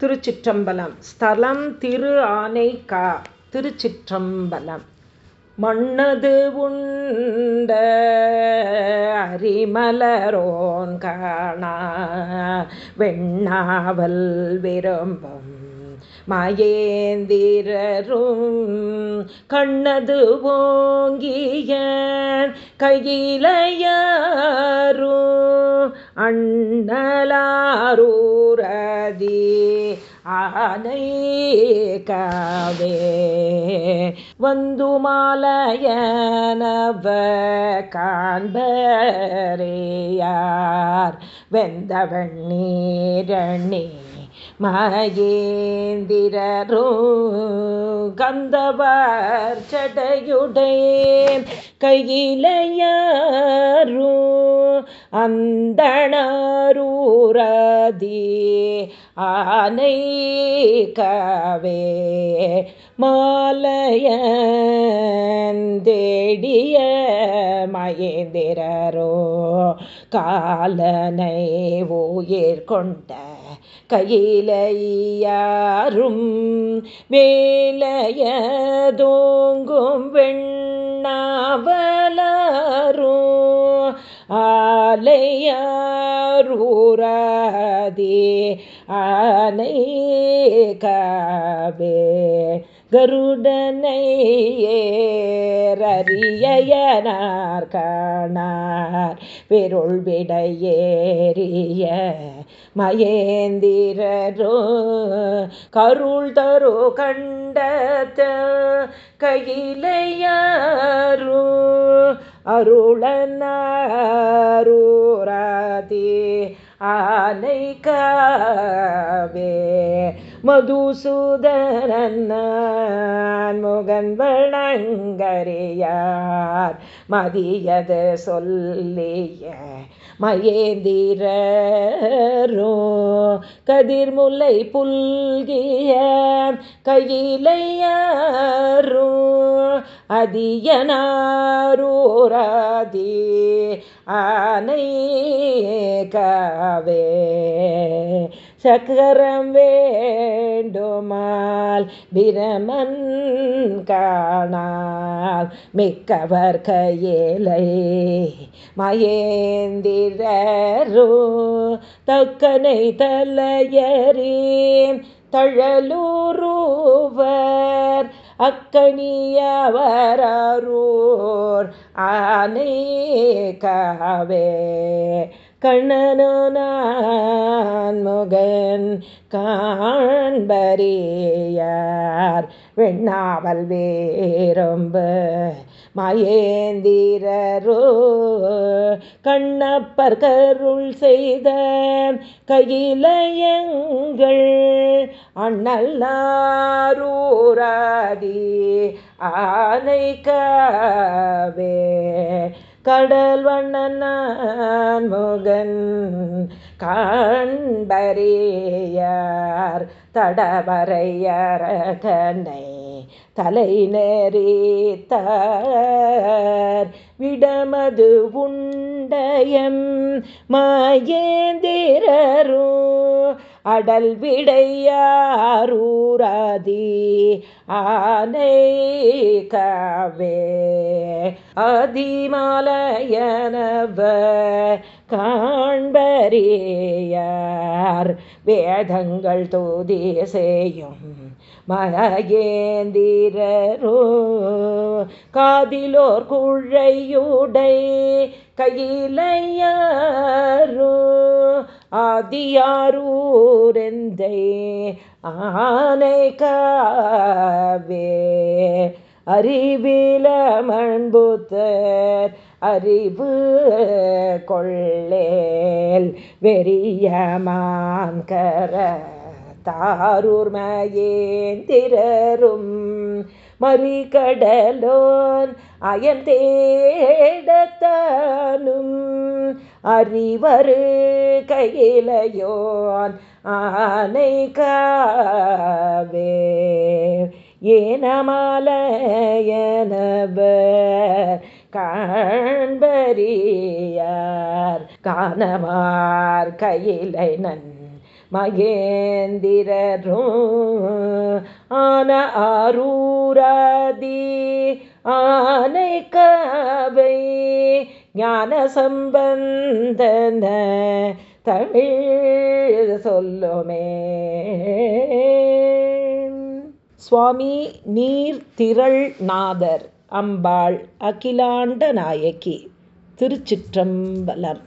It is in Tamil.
திருச்சிற்றம்பலம். ஸ்தலம் திரு ஆனைக்கா திருச்சிற்றம்பலம். மண்ணது உண்ட அரிமலரோன் காணா வெண்ணாவல் விரும்பும் மயேந்திரரும் கண்ணது ஓங்கிய கையிலையாரும் அண்ணலாரூரதீ ஆனை காவே வந்து மாலையனவ காண்பரேயார். வெந்தவன் வெண்ணீரணி மகேந்திரரோ கந்தவர் சடையுடையேன் கையிலையாரோ அந்தணரூரதி ஆனை கவே மாலையந்தேடிய மயந்திரரோ காலனை உயிர் கொண்ட கையிலையாரும் வேலையதோங்கும் வெண்ணாவலரும் ஆலையாரூராதே ஆனை காவே கருடனை ஏறியனார் காணார். பெருள் விடையேறிய மயேந்திரரோ கருள் தரோ கண்டத்த கையிலையாரோ அருளனாரூராதே ஆனை காவே. மதுசூதனன் முகன் வணங்கறியார். மதியது சொல்லிய மயேந்திரோ கதிர்முல்லை புல்கிய கையிலையாரோ அதியனாரோ புரதி காவே. சக்கரம் வேண்டுமால் பிரமன் காணால் மிக்கவர் கையேலை. மயேந்திரோ தக்கனை தலையறீம் தழலூருவர் அக்கணியவரோர் அநேகவே காவே கண்ணனான் முகன் காண்பரியார் வெண்ணாவல் வேரொம்பு மயேந்திரரோ கண்ணப்பர் கருள் செய்த கையிலயங்கள் அண்ணல்லாரூராதி ஆனைக்காவே கடல் வண்ணன் முகன் காண்பறியார் தடவரையரகனை தலை நெறித்தார் விடமது உண்டயம் மாயேந்திரரும் அடல் விடையாரூராதி ஆனை காவே. அதிமாலயனவ காண்பறியார். வேதங்கள் தோதி செய்யும் மகேந்திரரோ காதிலோர் குழையுடை கையிலையாரோ. ஆதியாரூரெந்தை ஆனை காவே அறிவில மண்புத்தர் அறிவு கொள்ளேல். வெறியமான்கர தாரூர் மயேந்திரரும் மறிகடலோன் அயன் தேடத்தானும் அறிவரு கையிலையோன் ஆனை காவே. ஏனமாலயனவர் காண்பறியார் காணமார் கையிலை நன் மகேந்திரரும் ஆன ஆரூராதி ஆனை கவை ஞான சம்பந்தன தமிழ் சொல்லுமே. சுவாமி நீர் திரள் நாதர் அம்பாள் அகிலாண்ட நாயகி திருச்சிற்றம்பலம்.